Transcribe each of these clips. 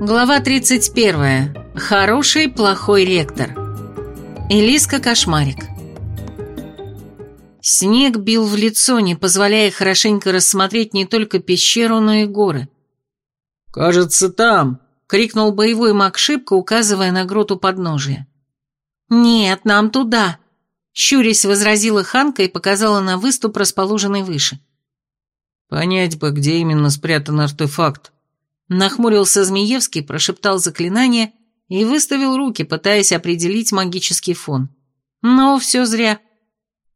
Глава 31. Хороший, плохой ректор. Элиска Кошмарик. Снег бил в лицо, не позволяя хорошенько рассмотреть не только пещеру, но и горы. «Кажется, там!» — крикнул боевой маг Шибко, указывая на грот у подножия. «Нет, нам туда!» — щурясь возразила Ханка и показала на выступ, расположенный выше. «Понять бы, где именно спрятан артефакт», Нахмурился Змеевский, прошептал заклинание и выставил руки, пытаясь определить магический фон. Но все зря.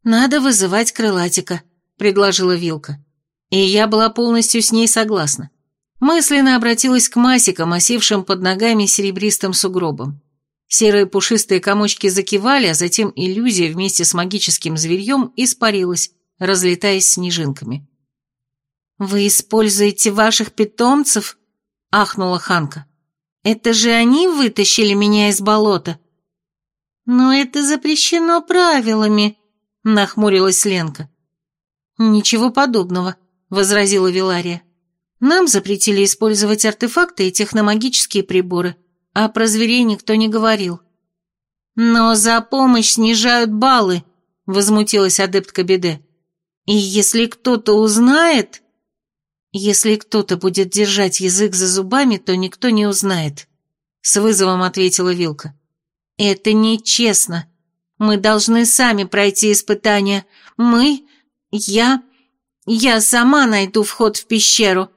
«Надо вызывать крылатика», — предложила Вилка. И я была полностью с ней согласна. Мысленно обратилась к масикам, осевшим под ногами серебристым сугробом. Серые пушистые комочки закивали, а затем иллюзия вместе с магическим зверьем испарилась, разлетаясь снежинками. «Вы используете ваших питомцев?» — ахнула Ханка. «Это же они вытащили меня из болота?» «Но это запрещено правилами», — нахмурилась Ленка. «Ничего подобного», — возразила Вилария. «Нам запретили использовать артефакты и техномагические приборы, а про зверей никто не говорил». «Но за помощь снижают баллы», — возмутилась адептка Беде. «И если кто-то узнает...» «Если кто-то будет держать язык за зубами, то никто не узнает», — с вызовом ответила Вилка. «Это нечестно. Мы должны сами пройти испытания. Мы... Я... Я сама найду вход в пещеру».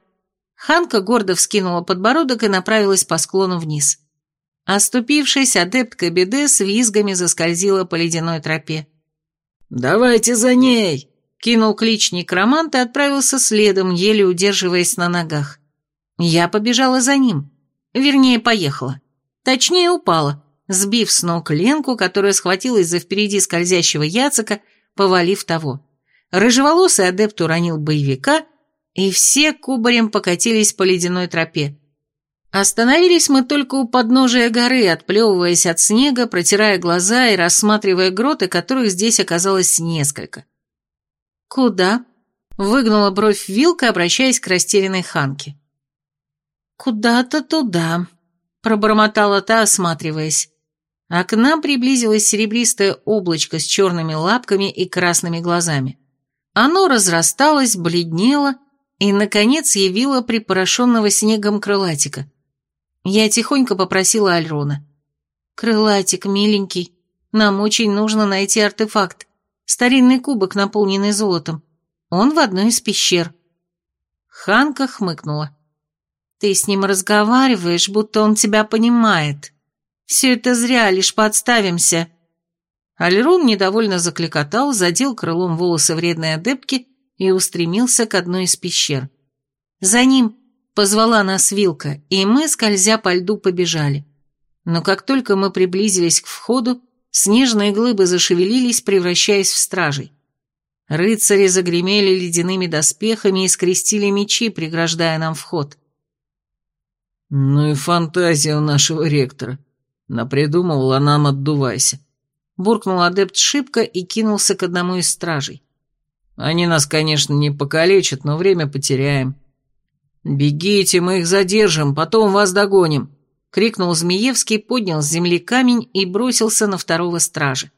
Ханка гордо вскинула подбородок и направилась по склону вниз. Оступившись, адептка беды с визгами заскользила по ледяной тропе. «Давайте за ней!» Кинул клич некромант и отправился следом, еле удерживаясь на ногах. Я побежала за ним. Вернее, поехала. Точнее, упала, сбив с ног Ленку, которая схватилась за впереди скользящего Яцека, повалив того. Рыжеволосый адепт уронил боевика, и все кубарем покатились по ледяной тропе. Остановились мы только у подножия горы, отплевываясь от снега, протирая глаза и рассматривая гроты, которых здесь оказалось несколько. «Куда?» — выгнула бровь Вилка, обращаясь к растерянной Ханке. «Куда-то туда», — пробормотала та, осматриваясь. А к нам приблизилось серебристое облачко с черными лапками и красными глазами. Оно разрасталось, бледнело и, наконец, явило припорошенного снегом крылатика. Я тихонько попросила Альрона. «Крылатик, миленький, нам очень нужно найти артефакт. Старинный кубок, наполненный золотом. Он в одной из пещер. Ханка хмыкнула. Ты с ним разговариваешь, будто он тебя понимает. Все это зря, лишь подставимся. Альрун недовольно закликотал, задел крылом волосы вредной адепки и устремился к одной из пещер. За ним позвала нас Вилка, и мы, скользя по льду, побежали. Но как только мы приблизились к входу, Снежные глыбы зашевелились, превращаясь в стражей. Рыцари загремели ледяными доспехами и скрестили мечи, преграждая нам вход. «Ну и фантазия у нашего ректора. Напридумывала нам отдувайся». Буркнул адепт шибко и кинулся к одному из стражей. «Они нас, конечно, не покалечат, но время потеряем». «Бегите, мы их задержим, потом вас догоним», крикнул Змеевский, поднял с земли камень и бросился на второго стража.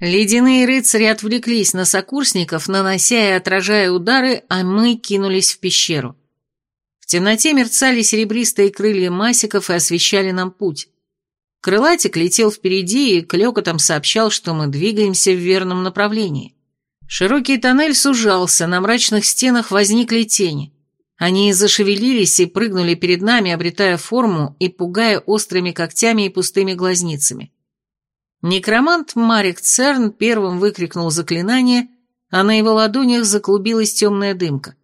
Ледяные рыцари отвлеклись на сокурсников, нанося и отражая удары, а мы кинулись в пещеру. В темноте мерцали серебристые крылья масиков и освещали нам путь. Крылатик летел впереди и клёкотом сообщал, что мы двигаемся в верном направлении. Широкий тоннель сужался, на мрачных стенах возникли тени. Они зашевелились и прыгнули перед нами, обретая форму и пугая острыми когтями и пустыми глазницами. Некромант Марик Церн первым выкрикнул заклинание, а на его ладонях заклубилась темная дымка.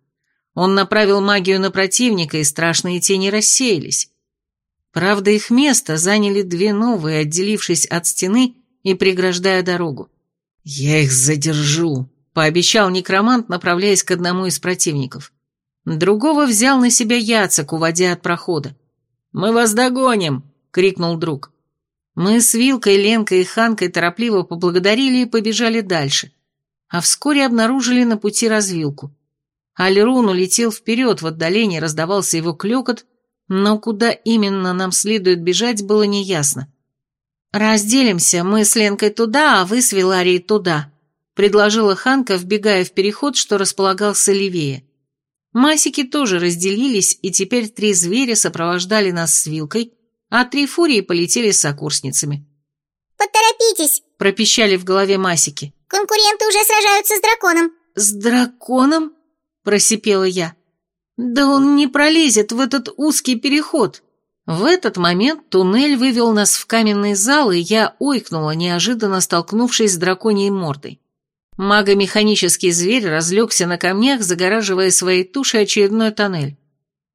Он направил магию на противника, и страшные тени рассеялись. Правда, их место заняли две новые, отделившись от стены и преграждая дорогу. «Я их задержу», — пообещал некромант, направляясь к одному из противников. Другого взял на себя Яцек, уводя от прохода. «Мы вас догоним!» — крикнул друг. Мы с Вилкой, Ленкой и Ханкой торопливо поблагодарили и побежали дальше, а вскоре обнаружили на пути развилку. Альрун улетел вперед, в отдалении раздавался его клёкот, но куда именно нам следует бежать, было неясно. «Разделимся, мы с Ленкой туда, а вы с Виларией туда», — предложила Ханка, вбегая в переход, что располагался левее. Масики тоже разделились, и теперь три зверя сопровождали нас с вилкой, а три фурии полетели с сокурсницами. «Поторопитесь!» – пропищали в голове Масики. «Конкуренты уже сражаются с драконом!» «С драконом?» – просипела я. «Да он не пролезет в этот узкий переход!» В этот момент туннель вывел нас в каменный зал, и я ойкнула, неожиданно столкнувшись с драконьей мордой. Магомеханический зверь разлегся на камнях, загораживая своей тушей очередной тоннель.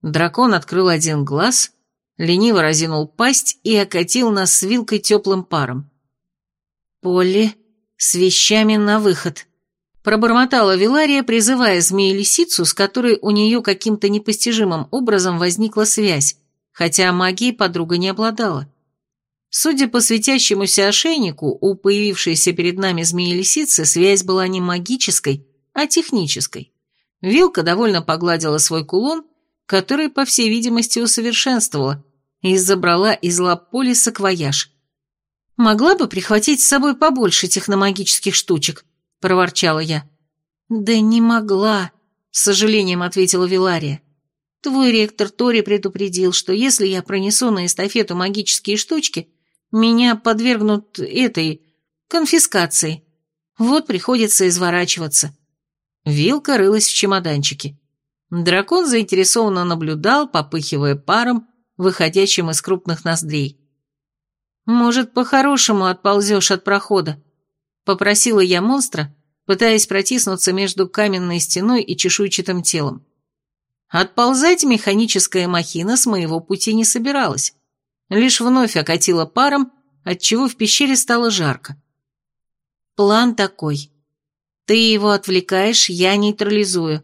Дракон открыл один глаз, лениво разинул пасть и окатил нас с вилкой теплым паром. «Полли, с вещами на выход», — пробормотала Вилария, призывая змею-лисицу, с которой у нее каким-то непостижимым образом возникла связь, хотя магией подруга не обладала. Судя по светящемуся ошейнику, у появившейся перед нами змеи-лисицы связь была не магической, а технической. Вилка довольно погладила свой кулон, который, по всей видимости, усовершенствовала, и забрала из лап Поли саквояж. «Могла бы прихватить с собой побольше техномагических штучек», — проворчала я. «Да не могла», — с сожалением ответила Вилария. Твой ректор Тори предупредил, что если я пронесу на эстафету магические штучки, меня подвергнут этой... конфискации. Вот приходится изворачиваться. Вилка рылась в чемоданчике. Дракон заинтересованно наблюдал, попыхивая паром, выходящим из крупных ноздрей. «Может, по-хорошему отползешь от прохода?» — попросила я монстра, пытаясь протиснуться между каменной стеной и чешуйчатым телом. Отползать механическая махина с моего пути не собиралась. Лишь вновь окатила паром, отчего в пещере стало жарко. План такой. Ты его отвлекаешь, я нейтрализую.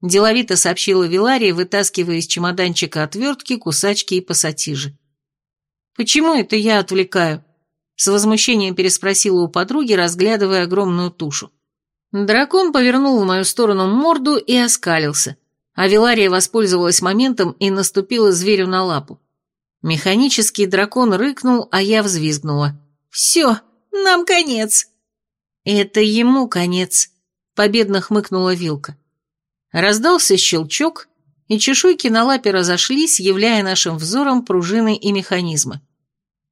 Деловито сообщила Вилария, вытаскивая из чемоданчика отвертки, кусачки и пассатижи. «Почему это я отвлекаю?» С возмущением переспросила у подруги, разглядывая огромную тушу. Дракон повернул в мою сторону морду и оскалился – а Вилария воспользовалась моментом и наступила зверю на лапу. Механический дракон рыкнул, а я взвизгнула. «Все, нам конец!» «Это ему конец», — победно хмыкнула Вилка. Раздался щелчок, и чешуйки на лапе разошлись, являя нашим взором пружины и механизмы.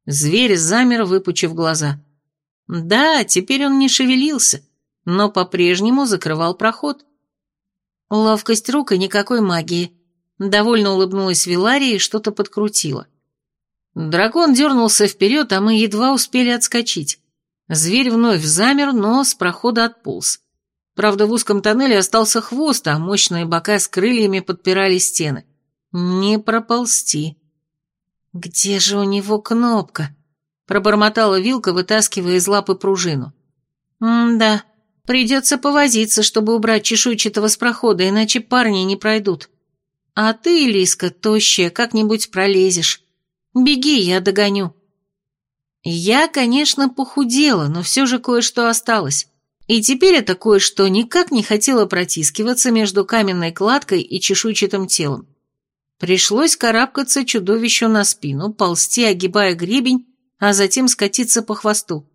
Зверь замер, выпучив глаза. Да, теперь он не шевелился, но по-прежнему закрывал проход. Ловкость рук и никакой магии. Довольно улыбнулась Вилария и что-то подкрутила. Дракон дернулся вперед, а мы едва успели отскочить. Зверь вновь замер, но с прохода отполз. Правда, в узком тоннеле остался хвост, а мощные бока с крыльями подпирали стены. Не проползти. «Где же у него кнопка?» Пробормотала вилка, вытаскивая из лапы пружину. «М-да, Придется повозиться, чтобы убрать чешуйчатого с прохода, иначе парни не пройдут. А ты, Лиска, тощая, как-нибудь пролезешь. Беги, я догоню. Я, конечно, похудела, но все же кое-что осталось. И теперь это кое-что никак не хотело протискиваться между каменной кладкой и чешуйчатым телом. Пришлось карабкаться чудовищу на спину, ползти, огибая гребень, а затем скатиться по хвосту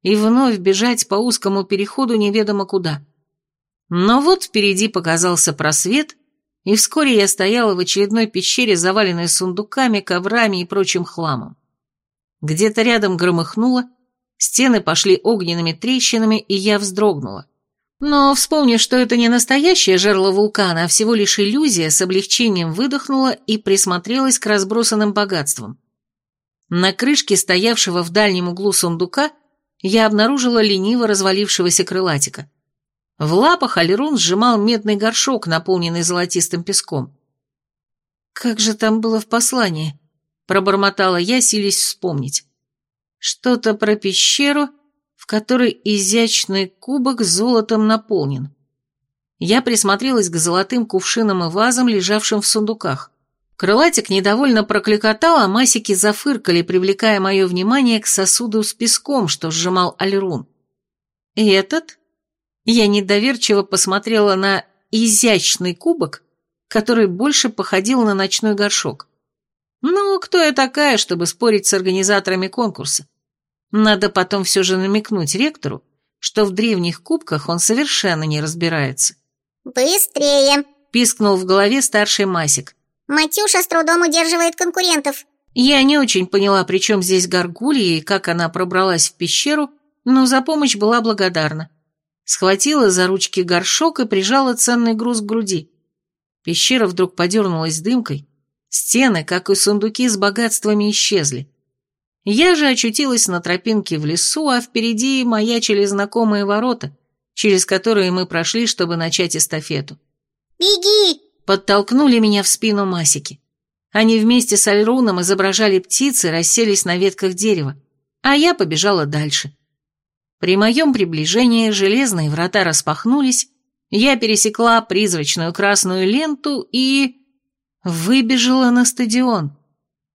и вновь бежать по узкому переходу неведомо куда. Но вот впереди показался просвет, и вскоре я стояла в очередной пещере, заваленной сундуками, коврами и прочим хламом. Где-то рядом громыхнуло, стены пошли огненными трещинами, и я вздрогнула. Но, вспомнив, что это не настоящее жерло вулкана, а всего лишь иллюзия, с облегчением выдохнула и присмотрелась к разбросанным богатствам. На крышке стоявшего в дальнем углу сундука – я обнаружила лениво развалившегося крылатика. В лапах Алерун сжимал медный горшок, наполненный золотистым песком. «Как же там было в послании?» — пробормотала я, силясь вспомнить. «Что-то про пещеру, в которой изящный кубок золотом наполнен». Я присмотрелась к золотым кувшинам и вазам, лежавшим в сундуках. Крылатик недовольно прокликотал, а масики зафыркали, привлекая мое внимание к сосуду с песком, что сжимал Альрун. И этот? Я недоверчиво посмотрела на изящный кубок, который больше походил на ночной горшок. Но кто я такая, чтобы спорить с организаторами конкурса? Надо потом все же намекнуть ректору, что в древних кубках он совершенно не разбирается. «Быстрее!» – пискнул в голове старший Масик. «Матюша с трудом удерживает конкурентов». Я не очень поняла, при чем здесь горгулья и как она пробралась в пещеру, но за помощь была благодарна. Схватила за ручки горшок и прижала ценный груз к груди. Пещера вдруг подернулась дымкой, стены, как и сундуки с богатствами, исчезли. Я же очутилась на тропинке в лесу, а впереди маячили знакомые ворота, через которые мы прошли, чтобы начать эстафету. «Беги!» – подтолкнули меня в спину Масики. Они вместе с Альруном изображали птицы, расселись на ветках дерева, а я побежала дальше. При моем приближении железные врата распахнулись, я пересекла призрачную красную ленту и... выбежала на стадион.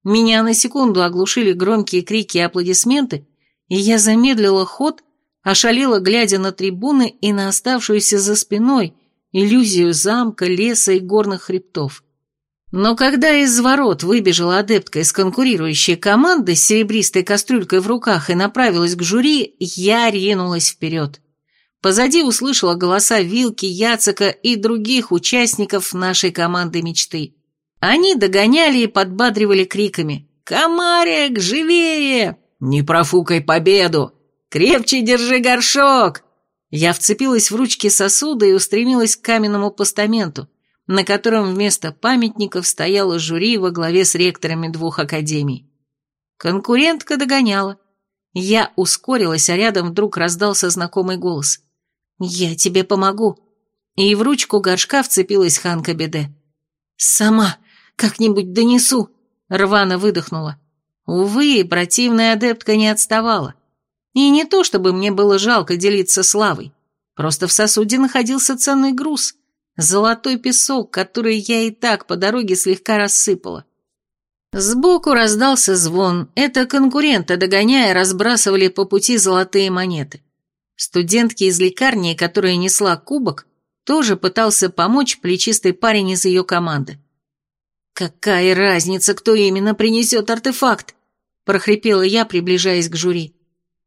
Меня на секунду оглушили громкие крики и аплодисменты, и я замедлила ход, ошалела, глядя на трибуны и на оставшуюся за спиной иллюзию замка, леса и горных хребтов. Но когда из ворот выбежала адептка из конкурирующей команды с серебристой кастрюлькой в руках и направилась к жюри, я ринулась вперед. Позади услышала голоса Вилки, Яцека и других участников нашей команды мечты. Они догоняли и подбадривали криками «Комарик, живее! Не профукай победу! Крепче держи горшок!» Я вцепилась в ручки сосуда и устремилась к каменному постаменту, на котором вместо памятников стояло жюри во главе с ректорами двух академий. Конкурентка догоняла. Я ускорилась, а рядом вдруг раздался знакомый голос. «Я тебе помогу». И в ручку горшка вцепилась Ханка Беде. «Сама как-нибудь донесу», — рвано выдохнула. Увы, противная адептка не отставала. И не то, чтобы мне было жалко делиться славой. Просто в сосуде находился ценный груз — Золотой песок, который я и так по дороге слегка рассыпала. Сбоку раздался звон. Это конкуренты, догоняя, разбрасывали по пути золотые монеты. Студентки из лекарни, которая несла кубок, тоже пытался помочь плечистый парень из ее команды. «Какая разница, кто именно принесет артефакт?» – прохрипела я, приближаясь к жюри.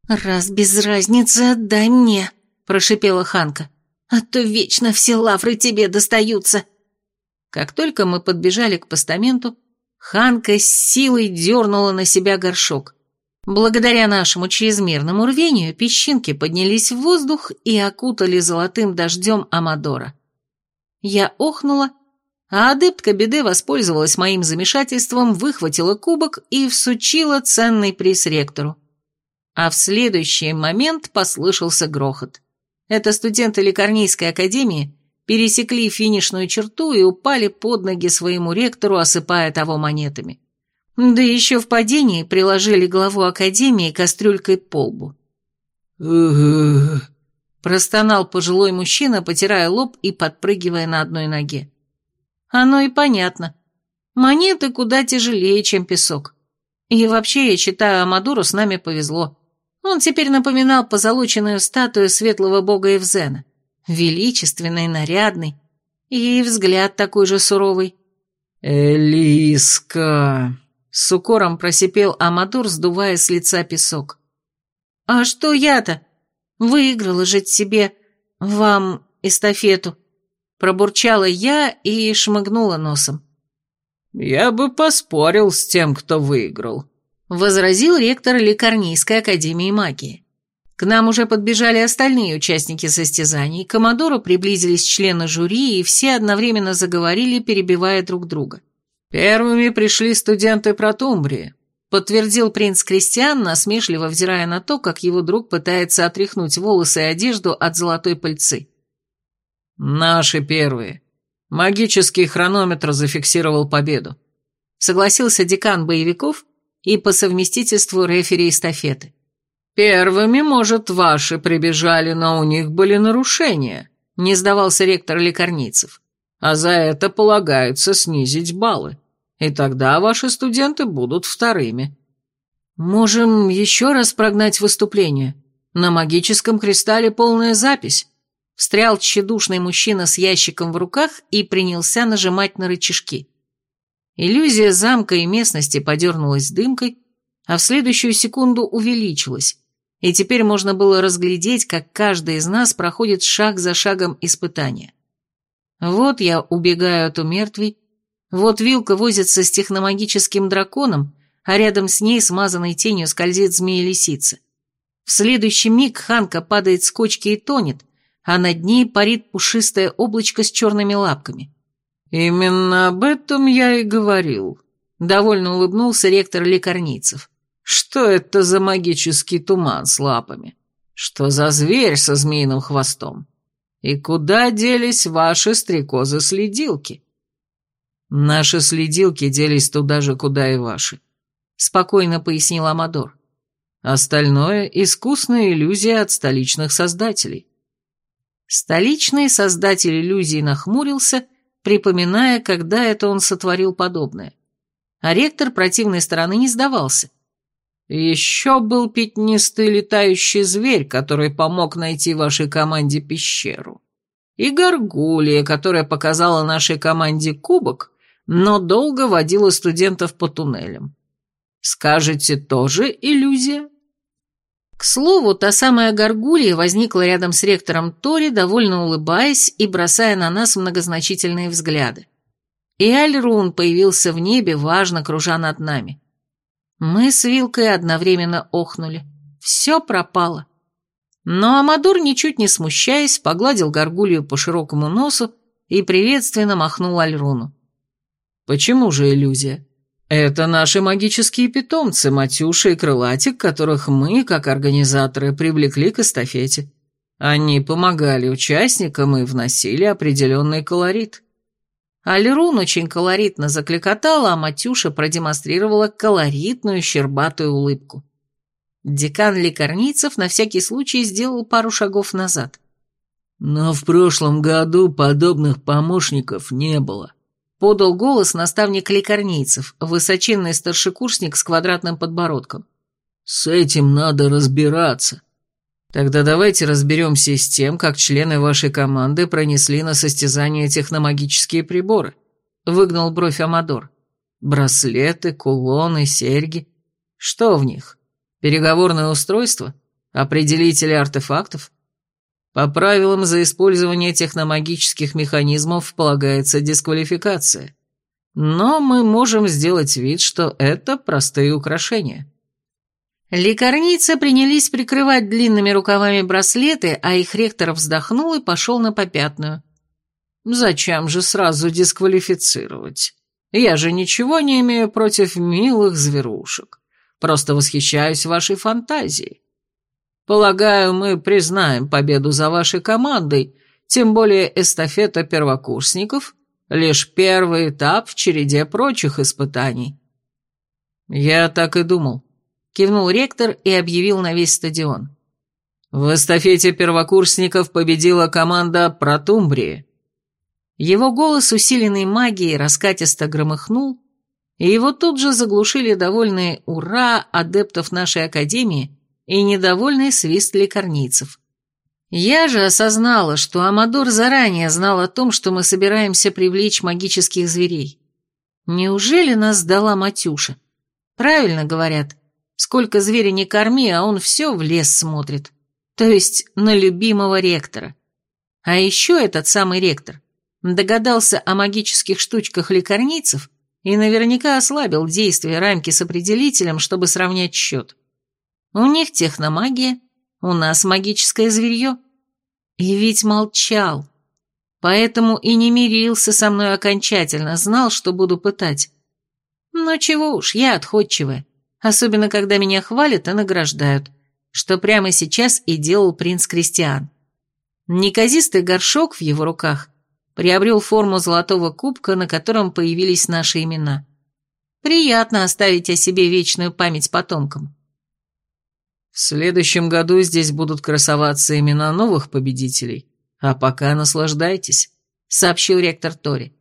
«Раз без разницы, отдай мне», – прошипела Ханка а то вечно все лавры тебе достаются». Как только мы подбежали к постаменту, Ханка с силой дернула на себя горшок. Благодаря нашему чрезмерному рвению песчинки поднялись в воздух и окутали золотым дождем Амадора. Я охнула, а адептка беды воспользовалась моим замешательством, выхватила кубок и всучила ценный приз ректору. А в следующий момент послышался грохот. Это студенты Лекарнийской академии пересекли финишную черту и упали под ноги своему ректору, осыпая того монетами. Да еще в падении приложили главу академии кастрюлькой по лбу. простонал пожилой мужчина, потирая лоб и подпрыгивая на одной ноге. Оно и понятно. Монеты куда тяжелее, чем песок. И вообще, я считаю, Амадуру с нами повезло. Он теперь напоминал позолоченную статую светлого бога Евзена. Величественный, нарядный. И взгляд такой же суровый. «Элиска!» — с укором просипел Амадур, сдувая с лица песок. «А что я-то? Выиграла же себе вам эстафету!» Пробурчала я и шмыгнула носом. «Я бы поспорил с тем, кто выиграл», возразил ректор Лекарнийской академии магии. К нам уже подбежали остальные участники состязаний, к Комодору приблизились члены жюри, и все одновременно заговорили, перебивая друг друга. «Первыми пришли студенты Протумбрии», подтвердил принц Кристиан, насмешливо взирая на то, как его друг пытается отряхнуть волосы и одежду от золотой пыльцы. «Наши первые. Магический хронометр зафиксировал победу», согласился декан боевиков, и по совместительству рефери эстафеты. «Первыми, может, ваши прибежали, но у них были нарушения», — не сдавался ректор Лекарницев. «А за это полагается снизить баллы, и тогда ваши студенты будут вторыми». «Можем еще раз прогнать выступление. На магическом кристалле полная запись». Встрял тщедушный мужчина с ящиком в руках и принялся нажимать на рычажки. Иллюзия замка и местности подернулась дымкой, а в следующую секунду увеличилась, и теперь можно было разглядеть, как каждый из нас проходит шаг за шагом испытания. Вот я убегаю от умертвий, вот вилка возится с техномагическим драконом, а рядом с ней смазанной тенью скользит змея-лисица. В следующий миг Ханка падает с кочки и тонет, а над ней парит пушистое облачко с черными лапками. «Именно об этом я и говорил», — довольно улыбнулся ректор Лекарницев. «Что это за магический туман с лапами? Что за зверь со змеиным хвостом? И куда делись ваши стрекозы-следилки?» «Наши следилки делись туда же, куда и ваши», — спокойно пояснил Амадор. «Остальное — искусная иллюзия от столичных создателей». Столичный создатель иллюзии нахмурился, припоминая, когда это он сотворил подобное. А ректор противной стороны не сдавался. «Еще был пятнистый летающий зверь, который помог найти вашей команде пещеру. И горгулия, которая показала нашей команде кубок, но долго водила студентов по туннелям. Скажете, тоже иллюзия?» К слову, та самая горгулья возникла рядом с ректором Тори, довольно улыбаясь и бросая на нас многозначительные взгляды. И Альрун появился в небе, важно кружа над нами. Мы с Вилкой одновременно охнули. Все пропало. Но Амадур, ничуть не смущаясь, погладил горгулью по широкому носу и приветственно махнул Альруну. «Почему же иллюзия?» Это наши магические питомцы, Матюша и Крылатик, которых мы, как организаторы, привлекли к эстафете. Они помогали участникам и вносили определенный колорит. Алирун очень колоритно закликотала, а Матюша продемонстрировала колоритную щербатую улыбку. Декан Лекарницев на всякий случай сделал пару шагов назад. Но в прошлом году подобных помощников не было подал голос наставник лекарнийцев, высоченный старшекурсник с квадратным подбородком. «С этим надо разбираться». «Тогда давайте разберемся с тем, как члены вашей команды пронесли на состязание техномагические приборы», — выгнал бровь Амадор. «Браслеты, кулоны, серьги. Что в них? Переговорное устройство? Определители артефактов?» По правилам за использование техномагических механизмов полагается дисквалификация. Но мы можем сделать вид, что это простые украшения. Лекарницы принялись прикрывать длинными рукавами браслеты, а их ректор вздохнул и пошел на попятную. «Зачем же сразу дисквалифицировать? Я же ничего не имею против милых зверушек. Просто восхищаюсь вашей фантазией. Полагаю, мы признаем победу за вашей командой, тем более эстафета первокурсников — лишь первый этап в череде прочих испытаний». «Я так и думал», — кивнул ректор и объявил на весь стадион. «В эстафете первокурсников победила команда Протумбрии». Его голос, усиленный магией, раскатисто громыхнул, и его тут же заглушили довольные «Ура!» адептов нашей академии, и недовольный свист лекарницев. Я же осознала, что Амадор заранее знал о том, что мы собираемся привлечь магических зверей. Неужели нас сдала Матюша? Правильно говорят, сколько зверя не корми, а он все в лес смотрит. То есть на любимого ректора. А еще этот самый ректор догадался о магических штучках лекарницев и наверняка ослабил действие рамки с определителем, чтобы сравнять счет. У них техномагия, у нас магическое зверье. И ведь молчал. Поэтому и не мирился со мной окончательно, знал, что буду пытать. Но чего уж, я отходчивая, особенно когда меня хвалят и награждают, что прямо сейчас и делал принц Кристиан. Неказистый горшок в его руках приобрел форму золотого кубка, на котором появились наши имена. Приятно оставить о себе вечную память потомкам. В следующем году здесь будут красоваться имена новых победителей, а пока наслаждайтесь», — сообщил ректор Тори.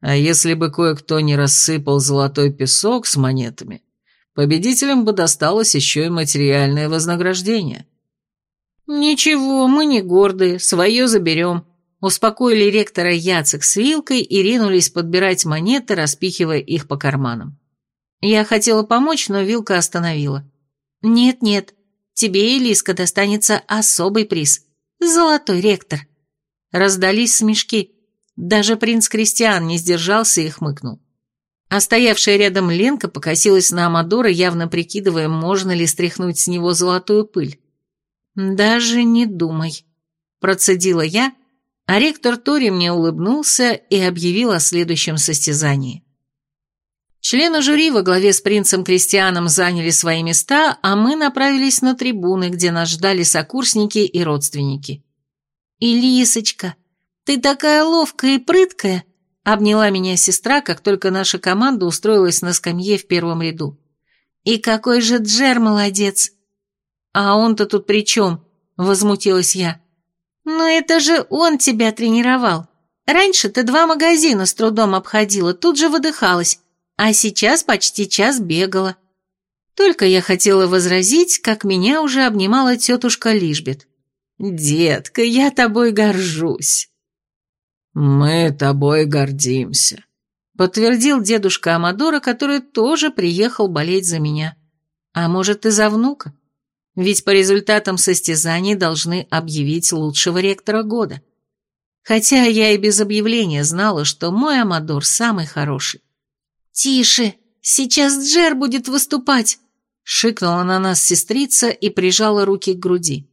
«А если бы кое-кто не рассыпал золотой песок с монетами, победителям бы досталось еще и материальное вознаграждение». «Ничего, мы не гордые, свое заберем», успокоили ректора Яцек с Вилкой и ринулись подбирать монеты, распихивая их по карманам. Я хотела помочь, но Вилка остановила. «Нет-нет, тебе, Элиска, достанется особый приз. Золотой ректор». Раздались смешки. Даже принц Кристиан не сдержался и хмыкнул. А стоявшая рядом Ленка покосилась на Амадора, явно прикидывая, можно ли стряхнуть с него золотую пыль. «Даже не думай», – процедила я, а ректор Тори мне улыбнулся и объявил о следующем состязании. Члены жюри во главе с принцем Кристианом заняли свои места, а мы направились на трибуны, где нас ждали сокурсники и родственники. «Илисочка, ты такая ловкая и прыткая!» — обняла меня сестра, как только наша команда устроилась на скамье в первом ряду. «И какой же Джер молодец!» «А он-то тут при чем?» — возмутилась я. «Но это же он тебя тренировал. Раньше ты два магазина с трудом обходила, тут же выдыхалась, а сейчас почти час бегала». Только я хотела возразить, как меня уже обнимала тетушка Лишбет. «Детка, я тобой горжусь». «Мы тобой гордимся», — подтвердил дедушка Амадора, который тоже приехал болеть за меня. А может, и за внука? Ведь по результатам состязаний должны объявить лучшего ректора года. Хотя я и без объявления знала, что мой Амадор самый хороший. «Тише, сейчас Джер будет выступать», — шикнула на нас сестрица и прижала руки к груди.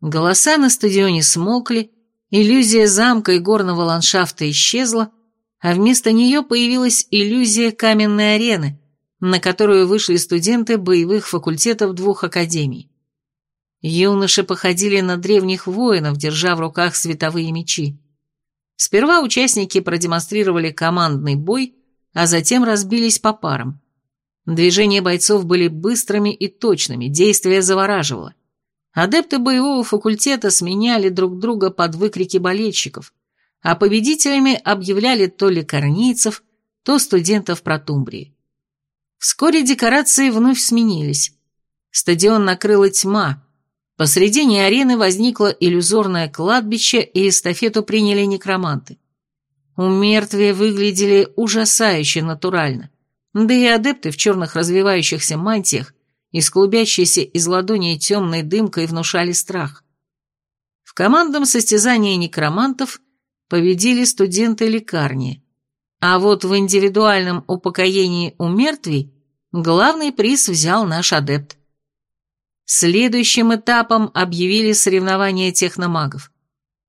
Голоса на стадионе смолкли, иллюзия замка и горного ландшафта исчезла, а вместо нее появилась иллюзия каменной арены, на которую вышли студенты боевых факультетов двух академий. Юноши походили на древних воинов, держа в руках световые мечи. Сперва участники продемонстрировали командный бой, а затем разбились по парам. Движения бойцов были быстрыми и точными, действие завораживало. Адепты боевого факультета сменяли друг друга под выкрики болельщиков, а победителями объявляли то ли корнийцев, то студентов Протумбрии. Вскоре декорации вновь сменились. Стадион накрыла тьма. Посредине арены возникло иллюзорное кладбище, и эстафету приняли некроманты. У мертвия выглядели ужасающе натурально, да и адепты в черных развивающихся мантиях из клубящейся из ладоней темной дымкой внушали страх. В командном состязании некромантов победили студенты лекарни, а вот в индивидуальном упокоении у мертвей главный приз взял наш адепт. Следующим этапом объявили соревнования техномагов.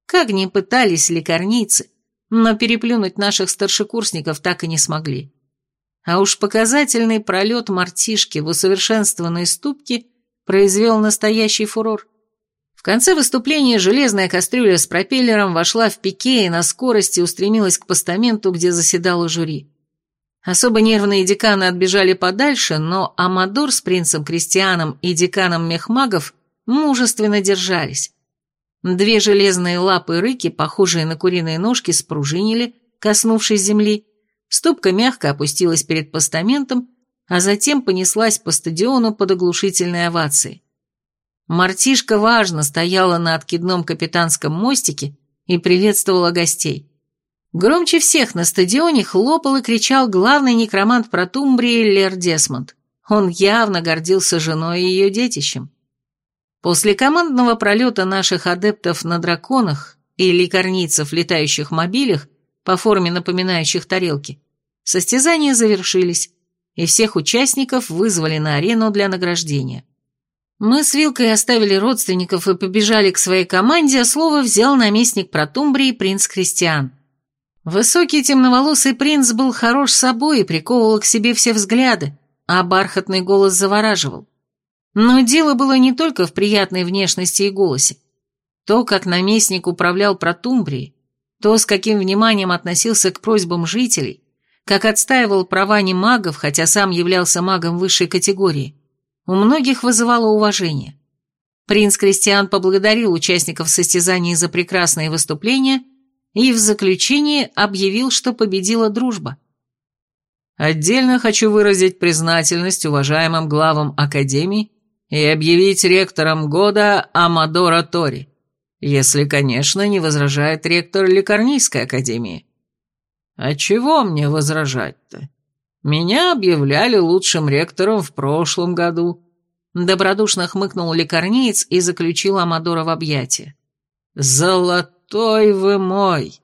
Как ни пытались лекарницы, но переплюнуть наших старшекурсников так и не смогли. А уж показательный пролет мартишки в усовершенствованной ступке произвел настоящий фурор. В конце выступления железная кастрюля с пропеллером вошла в пике и на скорости устремилась к постаменту, где заседало жюри. Особо нервные деканы отбежали подальше, но Амадор с принцем Кристианом и деканом мехмагов мужественно держались. Две железные лапы рыки, похожие на куриные ножки, спружинили, коснувшись земли, Ступка мягко опустилась перед постаментом, а затем понеслась по стадиону под оглушительной овацией. Мартишка важно стояла на откидном капитанском мостике и приветствовала гостей. Громче всех на стадионе хлопал и кричал главный некромант Протумбрии Лер Десмонд. Он явно гордился женой и ее детищем. После командного пролета наших адептов на драконах и лекарницев, летающих мобилях, по форме напоминающих тарелки, состязания завершились, и всех участников вызвали на арену для награждения. Мы с Вилкой оставили родственников и побежали к своей команде, а слово взял наместник Протумбрии принц Кристиан. Высокий темноволосый принц был хорош собой и приковывал к себе все взгляды, а бархатный голос завораживал. Но дело было не только в приятной внешности и голосе. То, как наместник управлял Протумбрией, то, с каким вниманием относился к просьбам жителей, как отстаивал права не магов, хотя сам являлся магом высшей категории, у многих вызывало уважение. Принц Кристиан поблагодарил участников состязаний за прекрасные выступления и в заключение объявил, что победила дружба. Отдельно хочу выразить признательность уважаемым главам Академии и объявить ректором года Амадора Тори. Если, конечно, не возражает ректор Лекарнийской академии. А чего мне возражать-то? Меня объявляли лучшим ректором в прошлом году. Добродушно хмыкнул лекарниец и заключил Амадора в объятия. «Золотой вы мой!»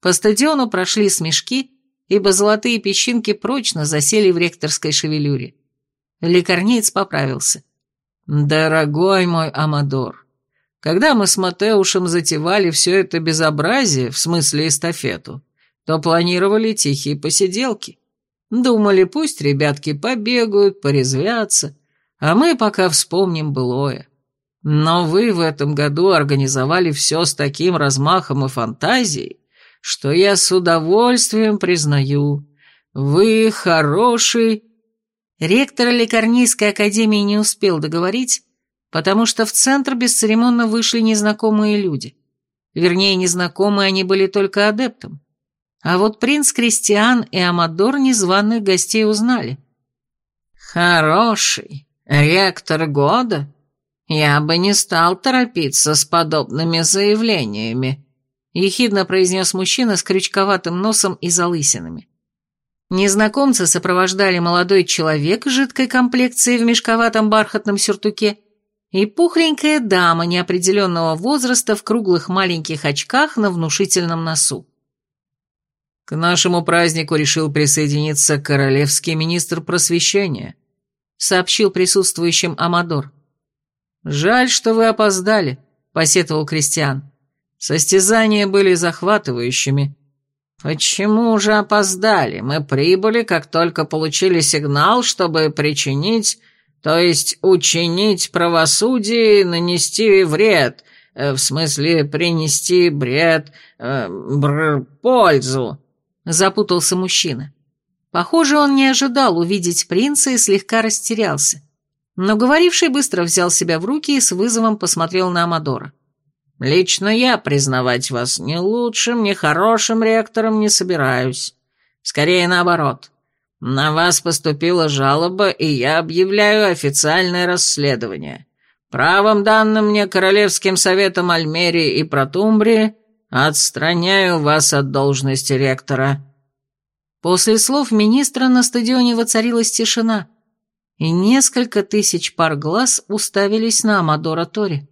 По стадиону прошли смешки, ибо золотые песчинки прочно засели в ректорской шевелюре. Лекарниец поправился. «Дорогой мой Амадор, когда мы с Матеушем затевали все это безобразие, в смысле эстафету, то планировали тихие посиделки. Думали, пусть ребятки побегают, порезвятся, а мы пока вспомним былое. Но вы в этом году организовали все с таким размахом и фантазией, что я с удовольствием признаю, вы хороший...» Ректор Лекарнийской академии не успел договорить, потому что в центр бесцеремонно вышли незнакомые люди. Вернее, незнакомые они были только адептам. А вот принц Кристиан и Амадор незваных гостей узнали. «Хороший», «Ректор года? Я бы не стал торопиться с подобными заявлениями», ехидно произнес мужчина с крючковатым носом и залысинами. Незнакомца сопровождали молодой человек жидкой комплекции в мешковатом бархатном сюртуке и пухленькая дама неопределенного возраста в круглых маленьких очках на внушительном носу. К нашему празднику решил присоединиться королевский министр просвещения –— сообщил присутствующим Амадор. «Жаль, что вы опоздали», — посетовал Кристиан. «Состязания были захватывающими». «Почему же опоздали? Мы прибыли, как только получили сигнал, чтобы причинить, то есть учинить правосудие нанести вред, э, в смысле принести бред, э, бр, пользу», — запутался мужчина. Похоже, он не ожидал увидеть принца и слегка растерялся. Но говоривший быстро взял себя в руки и с вызовом посмотрел на Амадора. «Лично я признавать вас ни лучшим, ни хорошим ректором не собираюсь. Скорее наоборот. На вас поступила жалоба, и я объявляю официальное расследование. Правом данным мне Королевским советом Альмерии и Протумбрии отстраняю вас от должности ректора». После слов министра на стадионе воцарилась тишина, и несколько тысяч пар глаз уставились на Амадора Тори.